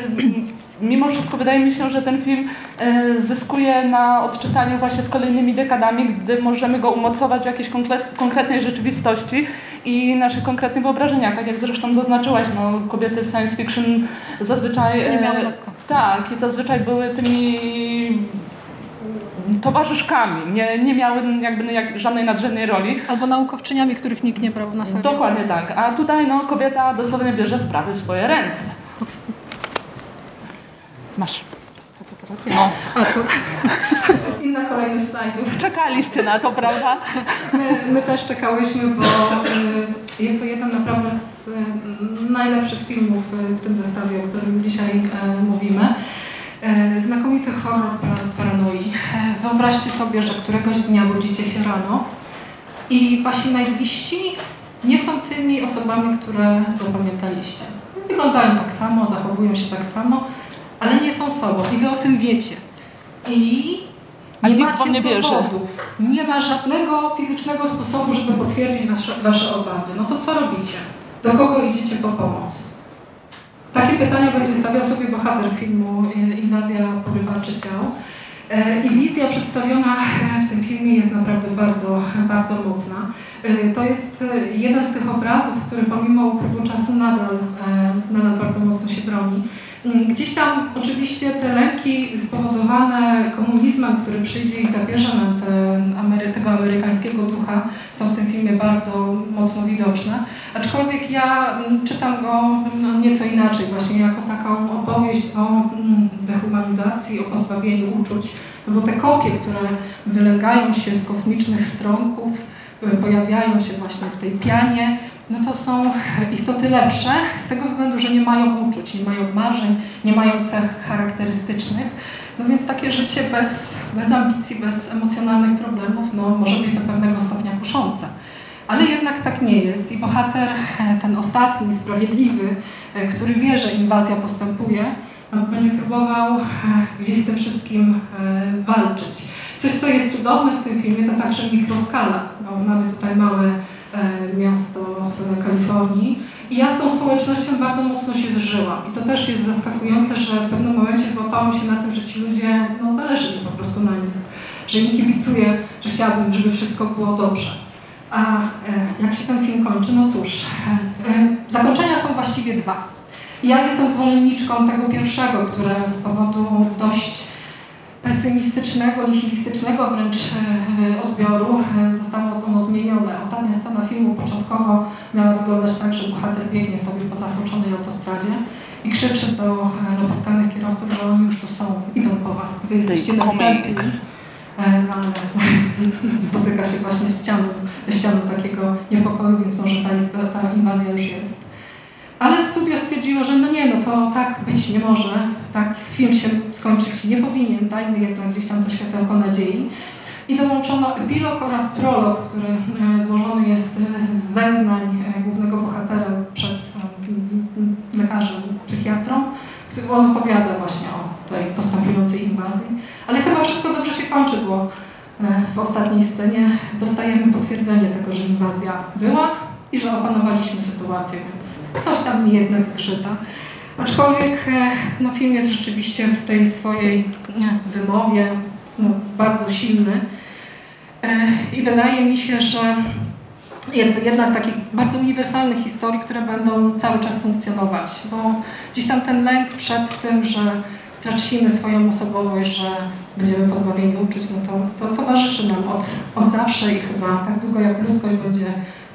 mimo wszystko wydaje mi się, że ten film e, zyskuje na odczytaniu właśnie z kolejnymi dekadami, gdy możemy go umocować w jakiejś konkretnej rzeczywistości i naszych konkretnych wyobrażeniach. Tak jak zresztą zaznaczyłaś, no, kobiety w science fiction zazwyczaj... Nie miały e, lekko. Tak, i zazwyczaj były tymi towarzyszkami, nie, nie miały jakby jak, żadnej nadrzędnej roli. Albo naukowczyniami, których nikt nie brał na serio. Dokładnie tak, a tutaj no, kobieta dosłownie bierze sprawy w swoje ręce. Masz. To teraz? No. A, to... Inna kolejność slajdów. Czekaliście na to, prawda? My, my też czekałyśmy, bo y, jest to jeden naprawdę z y, najlepszych filmów y, w tym zestawie, o którym dzisiaj mówimy. Znakomity horror paranoi. Wyobraźcie sobie, że któregoś dnia budzicie się rano i wasi najbliżsi nie są tymi osobami, które zapamiętaliście. Wyglądają tak samo, zachowują się tak samo, ale nie są sobą i wy o tym wiecie. I nie macie nie dowodów, nie ma żadnego fizycznego sposobu, żeby potwierdzić wasze, wasze obawy. No to co robicie? Do kogo idziecie po pomoc? Takie pytania będzie stawiał sobie bohater filmu e, Inwazja porywaczy ciał. E, I wizja przedstawiona w tym filmie jest naprawdę bardzo, bardzo mocna. E, to jest jeden z tych obrazów, który pomimo upływu czasu nadal, nadal bardzo mocno się broni. Mm, gdzieś tam oczywiście te lęki spowodowane komunizmem, który przyjdzie i zabierze nam te, tego amerykańskiego ducha, są w tym filmie bardzo mocno widoczne. Aczkolwiek ja mm, czytam go mm, nieco inaczej, właśnie jako taką opowieść o dehumanizacji, o pozbawieniu uczuć, no bo te kopie, które wylegają się z kosmicznych stronków, y, pojawiają się właśnie w tej pianie, no to są istoty lepsze z tego względu, że nie mają uczuć, nie mają marzeń, nie mają cech charakterystycznych. No więc takie życie bez, bez ambicji, bez emocjonalnych problemów no, może być do pewnego stopnia kuszące. Ale jednak tak nie jest i bohater, e, ten ostatni, sprawiedliwy, e, który wie, że inwazja postępuje, no, będzie próbował e, gdzieś z tym wszystkim walczyć. Coś, co jest cudowne w tym filmie, to także mikroskala. No, mamy tutaj małe miasto w Kalifornii. I ja z tą społecznością bardzo mocno się zżyłam. I to też jest zaskakujące, że w pewnym momencie złapałam się na tym, że ci ludzie, no zależy mi po prostu na nich, że im kibicuję, że chciałabym, żeby wszystko było dobrze. A e, jak się ten film kończy? No cóż, e, zakończenia są właściwie dwa. Ja jestem zwolenniczką tego pierwszego, które z powodu dość pesymistycznego, nihilistycznego wręcz e, odbioru e, zostało ono zmienione. Ostatnia scena filmu początkowo miała wyglądać tak, że bohater biegnie sobie po zatłoczonej autostradzie i krzyczy do e, napotkanych kierowców, że oni już tu są, idą po was, wy jesteście następni. No, ale spotyka się właśnie z ścianą, ze ścianą takiego niepokoju, więc może ta, ta inwazja już jest. Ale studio stwierdziło, że no nie, no to tak być nie może, tak film się skończyć nie powinien, dajmy jednak gdzieś tam to światełko nadziei. I dołączono epilog oraz prolog, który e, złożony jest e, z zeznań e, głównego bohatera przed lekarzem, psychiatrą, który on opowiada właśnie o tej postępującej inwazji. Ale chyba wszystko dobrze się kończy, bo w ostatniej scenie dostajemy potwierdzenie tego, że inwazja była, i że opanowaliśmy sytuację, więc coś tam mi jednak zgrzyta. Aczkolwiek e, no, film jest rzeczywiście w tej swojej wymowie no, bardzo silny e, i wydaje mi się, że jest to jedna z takich bardzo uniwersalnych historii, które będą cały czas funkcjonować, bo gdzieś tam ten lęk przed tym, że stracimy swoją osobowość, że będziemy pozbawieni uczuć, no to, to towarzyszy nam od, od zawsze i chyba tak długo jak ludzkość będzie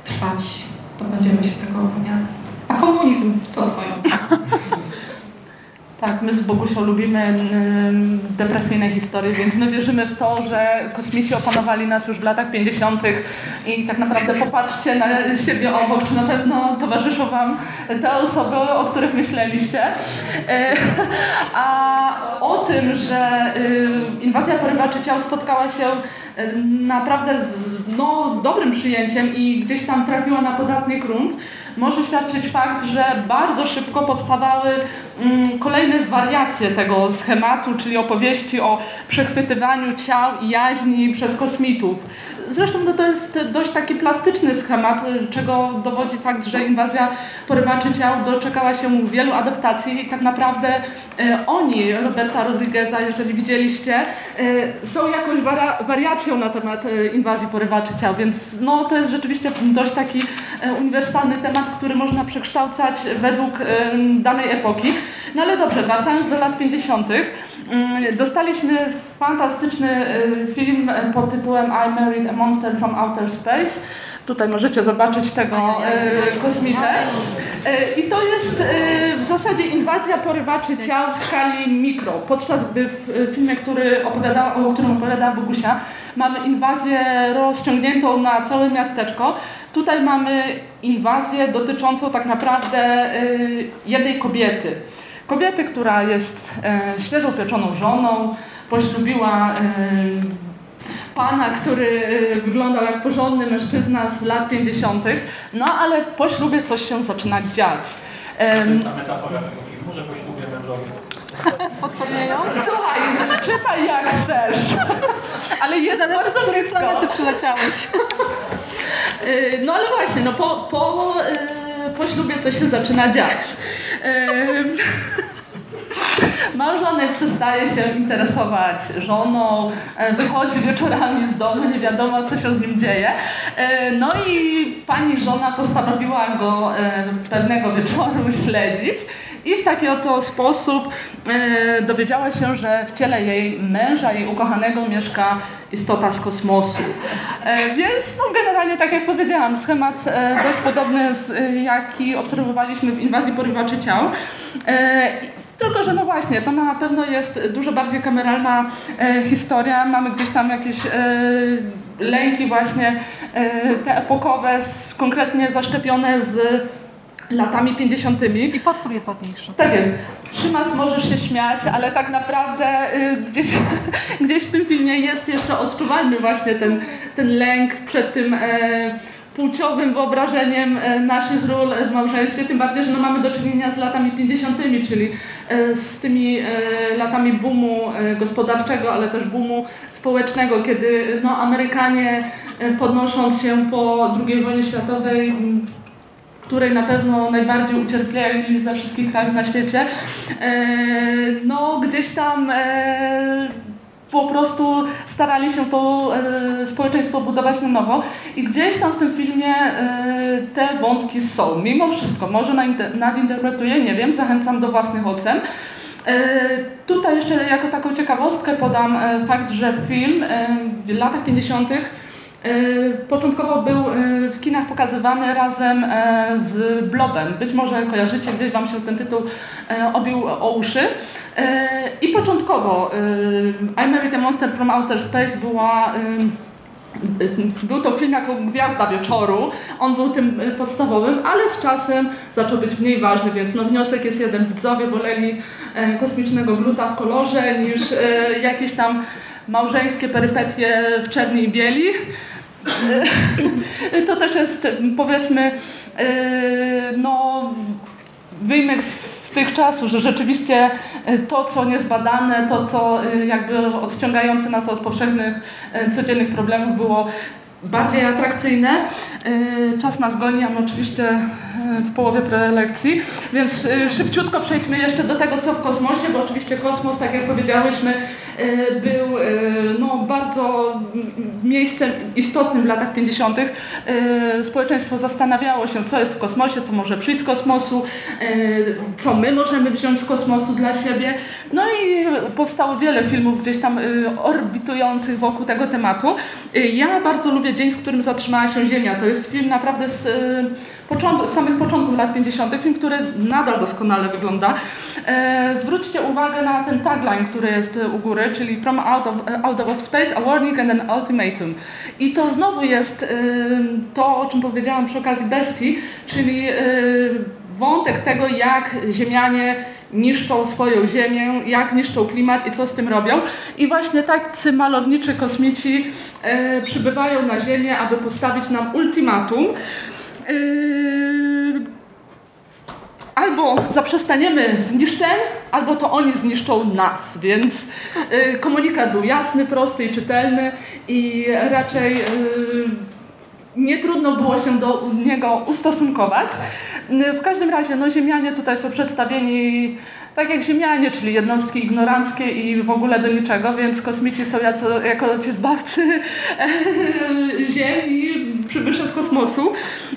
trwać, to będziemy się tego opowiadać. A komunizm to swoją. Tak, my z Bogusią lubimy ym, depresyjne historie, więc my wierzymy w to, że kosmici opanowali nas już w latach 50. i tak naprawdę popatrzcie na siebie obok, czy na pewno towarzyszą Wam te osoby, o których myśleliście. E, A o tym, że y, inwazja porywaczy ciał spotkała się y, naprawdę z no, dobrym przyjęciem i gdzieś tam trafiła na podatny grunt, może świadczyć fakt, że bardzo szybko powstawały mm, kolejne wariacje tego schematu, czyli opowieści o przechwytywaniu ciał i jaźni przez kosmitów. Zresztą to jest dość taki plastyczny schemat, y, czego dowodzi fakt, że inwazja porywaczy ciał doczekała się wielu adaptacji i tak naprawdę y, oni, Roberta Rodrigueza, jeżeli widzieliście, y, są jakąś wariacją na temat inwazji porywaczy ciał, więc no, to jest rzeczywiście dość taki uniwersalny temat, który można przekształcać według danej epoki. No ale dobrze, wracając do lat 50. Mm, Dostaliśmy fantastyczny film pod tytułem I Married a Monster from Outer Space. Tutaj możecie zobaczyć tego y, kosmitę. Y, I to jest y, w zasadzie inwazja porywaczy ciał w skali mikro. Podczas gdy w filmie, który opowiada, o którym opowiada Bogusia, mamy inwazję rozciągniętą na całe miasteczko. Tutaj mamy inwazję dotyczącą tak naprawdę jednej kobiety. Kobiety, która jest e, świeżo pieczoną żoną, poślubiła e, pana, który wyglądał jak porządny mężczyzna z lat 50., no ale po ślubie coś się zaczyna dziać. To jest ta metafora tego filmu, że po ślubie mężowie. Słuchaj, czytaj jak chcesz, ale jest Zależy, z bardzo której blisko. strony ty przyleciałeś. Y, No ale właśnie, no po, po, y, po ślubie coś się zaczyna dziać. Małżonek przestaje się interesować żoną, e, wychodzi wieczorami z domu, nie wiadomo co się z nim dzieje. E, No i pani żona postanowiła go e, pewnego wieczoru śledzić i w taki oto sposób dowiedziała się, że w ciele jej męża, jej ukochanego mieszka istota z kosmosu. Więc no, generalnie, tak jak powiedziałam, schemat dość podobny, z, jaki obserwowaliśmy w inwazji porywaczy ciał. Tylko, że no właśnie, to na pewno jest dużo bardziej kameralna e, historia. Mamy gdzieś tam jakieś e, lęki właśnie e, te epokowe, s- konkretnie zaszczepione z latami 50. I potwór jest ładniejszy. Tak jest. Szymas, możesz się śmiać, ale tak naprawdę y, gdzieś, gdzieś w tym filmie jest jeszcze odczuwalny właśnie ten, ten lęk przed tym e, płciowym wyobrażeniem e, naszych ról w małżeństwie, tym bardziej, że no mamy do czynienia z latami 50., czyli e, z tymi e, latami boomu e, gospodarczego, ale też boomu społecznego, kiedy no, Amerykanie e, podnosząc się po II wojnie światowej której na pewno najbardziej ucierpieli ze wszystkich krajów na świecie, e, no gdzieś tam e, po prostu starali się to e, społeczeństwo budować na nowo i gdzieś tam w tym filmie e, te wątki są. Mimo wszystko, może nadinterpretuję, nie wiem, zachęcam do własnych ocen. E, Tutaj jeszcze jako taką ciekawostkę podam e, fakt, że film e, w latach 50. E, Początkowo był e, w kinach pokazywany razem e, z Blobem. Być może kojarzycie, gdzieś Wam się ten tytuł obił o uszy. I początkowo I Married a Monster from Outer Space była... był to film jako gwiazda wieczoru, on był tym podstawowym, ale z czasem zaczął być mniej ważny, więc no wniosek jest jeden, widzowie woleli kosmicznego gluta w kolorze niż jakieś tam małżeńskie perypetie w czerni bieli. E, To też jest powiedzmy e, no wyjmek z tych czasów, że rzeczywiście e, to, co niezbadane, to, co jakby odciągające nas od powszechnych, codziennych problemów było bardziej atrakcyjne. E, Czas nas goni, oczywiście e, w połowie prelekcji, więc e, szybciutko przejdźmy jeszcze do tego, co w kosmosie, bo oczywiście kosmos, tak jak powiedziałyśmy, był no, bardzo miejscem istotnym w latach 50. E, Społeczeństwo zastanawiało się, co jest w kosmosie, co może przyjść z kosmosu, co my możemy wziąć z kosmosu dla siebie. No i powstało wiele filmów gdzieś tam orbitujących wokół tego tematu. Ja bardzo lubię dzień, w którym zatrzymała się Ziemia. To jest film naprawdę z, y, z samych początków lat 50., film, który nadal doskonale wygląda. E, zwróćcie uwagę na ten tagline, który jest y, u góry, czyli From out of, out of space, a warning and an ultimatum. I to znowu jest y, to, o czym powiedziałam przy okazji Bestii, czyli y, wątek tego, jak Ziemianie niszczą swoją ziemię, jak niszczą klimat i co z tym robią. I właśnie tacy malowniczy kosmici e, przybywają na Ziemię, aby postawić nam ultimatum. E, albo zaprzestaniemy zniszczeń, albo to oni zniszczą nas, więc e, komunikat był jasny, prosty i czytelny i raczej e, nie trudno było się do niego ustosunkować. W każdym razie, no, Ziemianie tutaj są przedstawieni tak jak Ziemianie, czyli jednostki ignoranckie i w ogóle do niczego, więc kosmici są jako, jako ci zbawcy Ziemi, przybysze z kosmosu.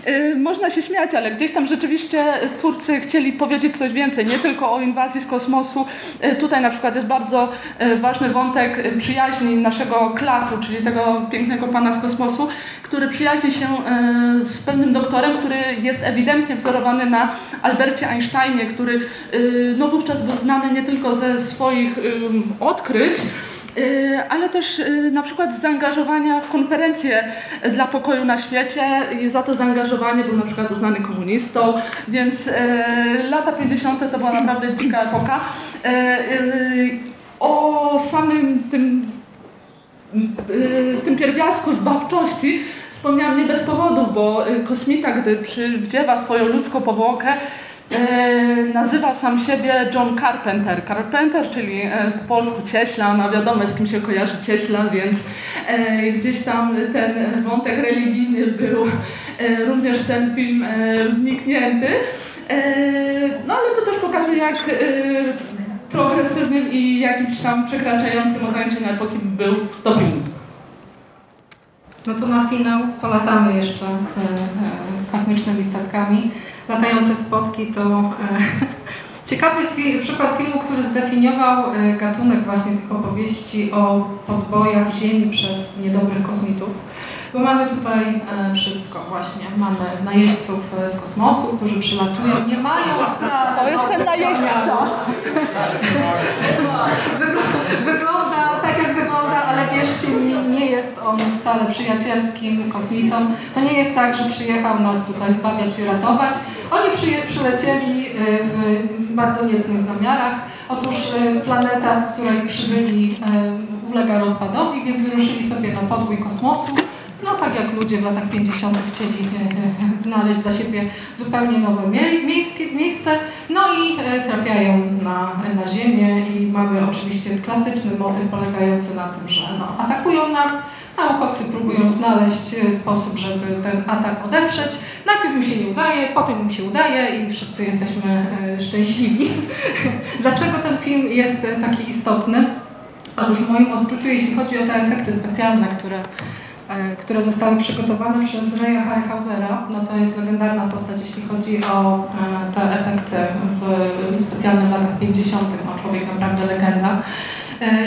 Y, można się śmiać, ale gdzieś tam rzeczywiście twórcy chcieli powiedzieć coś więcej, nie tylko o inwazji z kosmosu. Y, tutaj na przykład jest bardzo y, ważny wątek przyjaźni naszego klatu, czyli tego pięknego pana z kosmosu, który przyjaźni się z pewnym doktorem, który jest ewidentnie wzorowany na Albercie Einsteinie, który no wówczas był znany nie tylko ze swoich odkryć, ale też na przykład zaangażowania w konferencję dla pokoju na świecie i za to zaangażowanie był na przykład uznany komunistą, więc lata 50. to była naprawdę dzika epoka. O samym tym, tym pierwiastku zbawczości wspomniałam nie bez powodu, bo kosmita, gdy przywdziewa swoją ludzką powłokę, nazywa sam siebie John Carpenter. Carpenter, czyli e, po polsku cieśla, no wiadomo z kim się kojarzy cieśla, więc e, gdzieś tam ten wątek religijny był e, również ten film e, wniknięty. no ale to też pokazuje jak progresywnym i jakimś tam przekraczającym ograniczenia epoki był to film. No to na finał polatamy jeszcze kosmicznymi statkami latające spotki to e, ciekawy fi przykład filmu, który zdefiniował e, gatunek właśnie tych opowieści o podbojach Ziemi przez niedobrych kosmitów. Bo mamy tutaj e, wszystko właśnie. Mamy najeźdźców z kosmosu, którzy przylatują, nie mają wcale... To jest ten najeźdźca. Wygląda tak jak ale wierzcie mi, nie jest on wcale przyjacielskim kosmitą. To nie jest tak, że przyjechał nas tutaj zbawiać i ratować. Oni przylecieli y, w bardzo niecnych zamiarach. Otóż y, planeta, z której przybyli, y, ulega rozpadowi, więc wyruszyli sobie na podwój kosmosu. No tak jak ludzie w latach 50. chcieli znaleźć dla siebie zupełnie nowe miejsce. No i trafiają na, na Ziemię i mamy oczywiście klasyczny motyw polegający na tym, że no, atakują nas, Naukowcy próbują znaleźć e, sposób, żeby ten atak odeprzeć. Najpierw im się nie udaje, potem im się udaje i wszyscy jesteśmy e, szczęśliwi. Dlaczego ten film jest e, taki istotny? Otóż w moim odczuciu, jeśli chodzi o te efekty specjalne, które, które zostały przygotowane przez Raya Harryhausera, no to jest legendarna postać, jeśli chodzi o te efekty w specjalnych latach 50., o człowiek naprawdę legenda.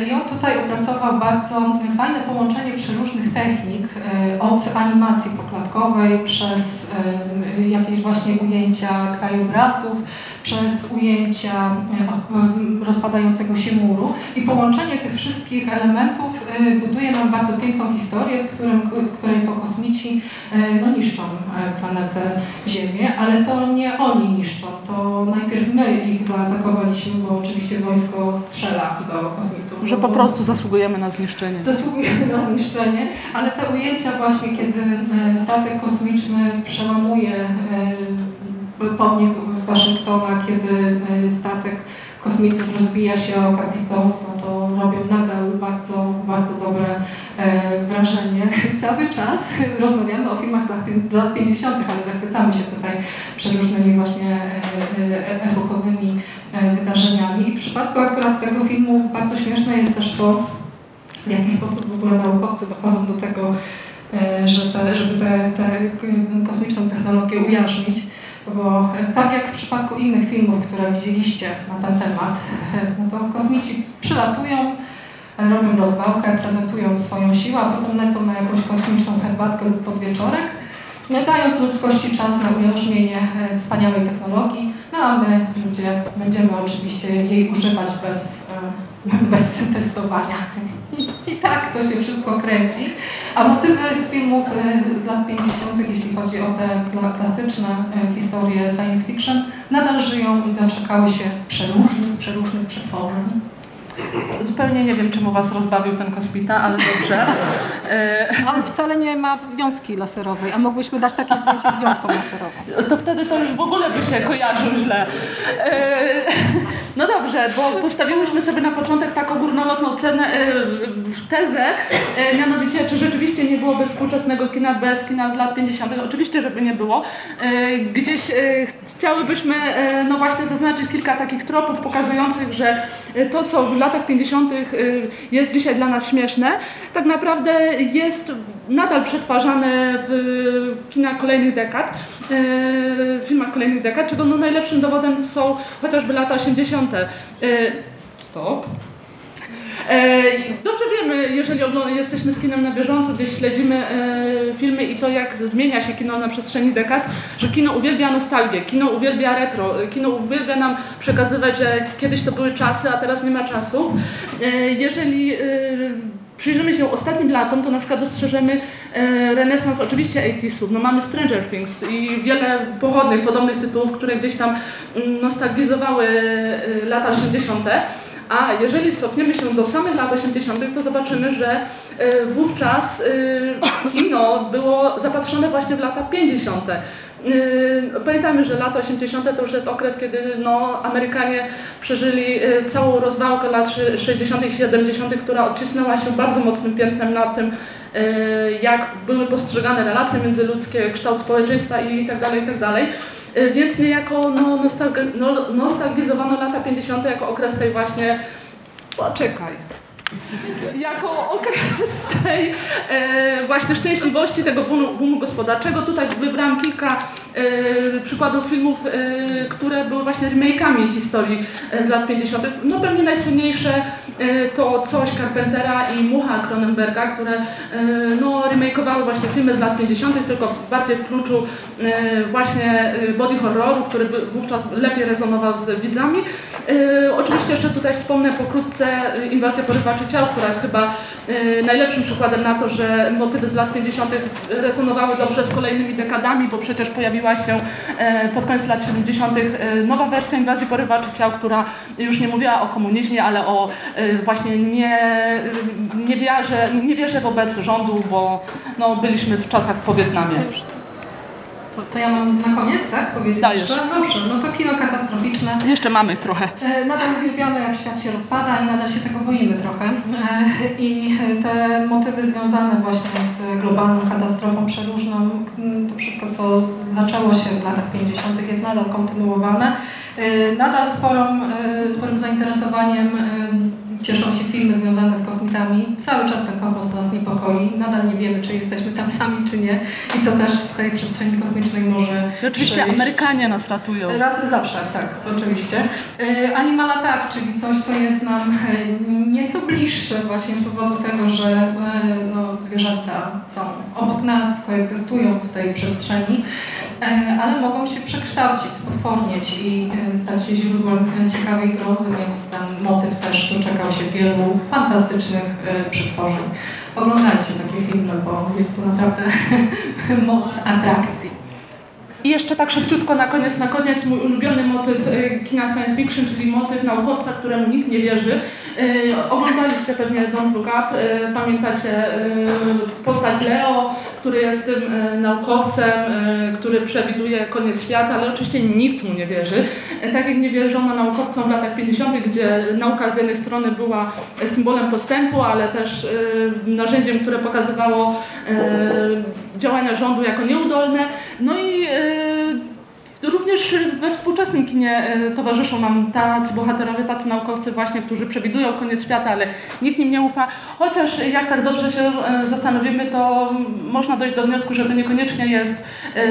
I on tutaj opracował bardzo fajne połączenie przeróżnych technik, e, od animacji poklatkowej przez e, jakieś właśnie ujęcia krajobrazów, przez ujęcia e, rozpadającego się muru. I połączenie tych wszystkich elementów buduje nam bardzo piękną historię, w, którym, w której to kosmici no, niszczą planetę Ziemię, ale to nie oni niszczą, to najpierw my ich zaatakowaliśmy, bo oczywiście wojsko strzela do kosmitów. Że po prostu zasługujemy na zniszczenie. Zasługujemy na zniszczenie, ale te ujęcia właśnie, kiedy e, statek kosmiczny przełamuje e, pomnik Waszyngtona, kiedy e, statek kosmitów rozbija się o kapitał, no to robią nadal bardzo, bardzo dobre wrażenie. Cały czas rozmawiamy o filmach z lat 50., ale zachwycamy się tutaj przeróżnymi właśnie epokowymi E, wydarzeniami. I w przypadku akurat tego filmu bardzo śmieszne jest też to, w jaki sposób w ogóle naukowcy dochodzą do tego, e, że te, żeby tę kosmiczną technologię ujarzmić. Bo tak jak w przypadku innych filmów, które widzieliście na ten temat, no to kosmici przylatują, robią rozwałkę, prezentują swoją siłę, a potem lecą na jakąś kosmiczną herbatkę lub podwieczorek, dając ludzkości czas na ujarzmienie e, wspaniałej technologii, no a my ludzie będziemy oczywiście jej używać bez, e, bez testowania. I, tak to się wszystko kręci. A motywy z filmów e, z lat 50., jeśli chodzi o te kla- klasyczne e, historie science fiction, nadal żyją i doczekały się przeróżnych, przeróżnych przetworzeń. Zupełnie nie wiem, czemu Was rozbawił ten kosmita, ale dobrze. On wcale nie ma wiązki laserowej, a mogłyśmy dać takie zdjęcie z wiązką laserową. to wtedy to już w ogóle by się kojarzył źle. E, no dobrze, bo postawiłyśmy sobie na początek taką górnolotną cenę, e, tezę, e, mianowicie, czy rzeczywiście nie byłoby współczesnego kina bez kina z lat 50. Oczywiście, żeby nie było. Gdzieś chciałybyśmy, no właśnie, zaznaczyć kilka takich tropów pokazujących, że to, co w latach 50. e, jest dzisiaj dla nas śmieszne, tak naprawdę jest nadal przetwarzane w kinach kolejnych dekad, e, w filmach kolejnych dekad, czego no najlepszym dowodem są chociażby lata 80. E, Stop. E, Dobrze wiemy, jeżeli jesteśmy z kinem na bieżąco, gdzieś śledzimy e, filmy i to, jak zmienia się kino na przestrzeni dekad, że kino uwielbia nostalgię, kino uwielbia retro, e, kino uwielbia nam przekazywać, że kiedyś to były czasy, a teraz nie ma czasów. Jeżeli przyjrzymy się ostatnim latom, to na przykład dostrzeżemy renesans oczywiście 80sów. No mamy Stranger Things i wiele pochodnych, podobnych tytułów, które gdzieś tam mm, nostalgizowały lata 80. A jeżeli cofniemy się do samych lat 80., to zobaczymy, że e, wówczas e, kino było zapatrzone właśnie w lata 50. E, Pamiętajmy, że lata 80. to już jest okres, kiedy no, Amerykanie przeżyli całą rozwałkę lat szy- 60. i 70., która odcisnęła się bardzo mocnym piętnem na tym, jak były postrzegane relacje międzyludzkie, kształt społeczeństwa i tak E, Więc niejako no, nostalgi- no, nostalgizowano lata 50. jako okres tej właśnie poczekaj. Jako okres tej e, właśnie szczęśliwości, tego boomu, boomu gospodarczego. Tutaj wybrałam kilka e, przykładów filmów, e, które były właśnie remake'ami historii e, z lat 50. No pewnie najsłynniejsze e, to coś Carpentera i Mucha Cronenberga, które e, no, remake'owały właśnie filmy z lat 50., tylko bardziej w kluczu właśnie body horroru, który wówczas lepiej rezonował z widzami. Oczywiście jeszcze tutaj wspomnę pokrótce Inwazję porywaczy ciał, która jest chyba e, najlepszym przykładem na to, że motywy z lat 50. rezonowały dobrze z kolejnymi dekadami, bo przecież pojawiła się e, pod koniec lat 70. e, nowa wersja Inwazji porywaczy ciał, która już nie mówiła o komunizmie, ale o właśnie nie, nie, wierze, nie wierzę wobec rządu, bo no, byliśmy w czasach po Wietnamie. To, to ja mam na koniec, tak? Powiedzieć Dajesz. jeszcze? Dobrze, no to kino katastroficzne. Jeszcze mamy trochę. E, Nadal uwielbiamy, jak świat się rozpada i nadal się tego boimy trochę. E, I te motywy związane właśnie z globalną katastrofą przeróżną, to wszystko, co zaczęło się w latach 50., jest nadal kontynuowane. E, Nadal sporą, sporym zainteresowaniem cieszą się filmy związane z kosmitami. Cały czas ten kosmos nas niepokoi. Nadal nie wiemy, czy jesteśmy tam sami, czy nie. I co też z tej przestrzeni kosmicznej może I oczywiście przyjść. Amerykanie nas ratują. Zawsze, tak, oczywiście. E, Animal Attack, czyli coś, co jest nam e, nieco bliższe właśnie z powodu tego, że e, no, zwierzęta są obok nas, koegzystują w tej przestrzeni, ale mogą się przekształcić, spotwornieć i stać się źródłem ciekawej grozy, więc ten motyw też doczekał się wielu fantastycznych e, przetworzeń. Oglądajcie takie filmy, bo jest to naprawdę moc atrakcji. I jeszcze tak szybciutko na koniec, na koniec mój ulubiony motyw e, kina science fiction, czyli motyw naukowca, któremu nikt nie wierzy. E, Oglądaliście pewnie Don't Look Up, e, pamiętacie postać Leo, który jest tym naukowcem, który przewiduje koniec świata, ale oczywiście nikt mu nie wierzy. Tak jak nie wierzono naukowcom w latach 50., gdzie nauka z jednej strony była symbolem postępu, ale też narzędziem, które pokazywało działania rządu jako nieudolne. No i e, Również we współczesnym kinie e, towarzyszą nam tacy bohaterowie, tacy naukowcy właśnie, którzy przewidują koniec świata, ale nikt im nie ufa. Chociaż jak tak dobrze się e, zastanowimy, to można dojść do wniosku, że to niekoniecznie jest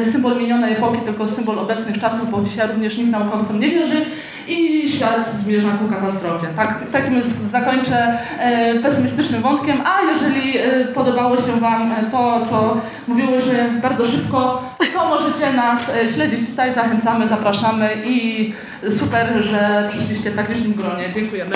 symbol minionej epoki, tylko symbol obecnych czasów, bo dzisiaj również nikt naukowcom nie wierzy. I świat zmierza ku katastrofie. Tak, takim zakończę e, pesymistycznym wątkiem, a jeżeli e, podobało się Wam e, to, co mówiłyśmy bardzo szybko, to możecie nas śledzić tutaj, zachęcamy, zapraszamy i super, że przyszliście w tak licznym gronie. Dziękujemy.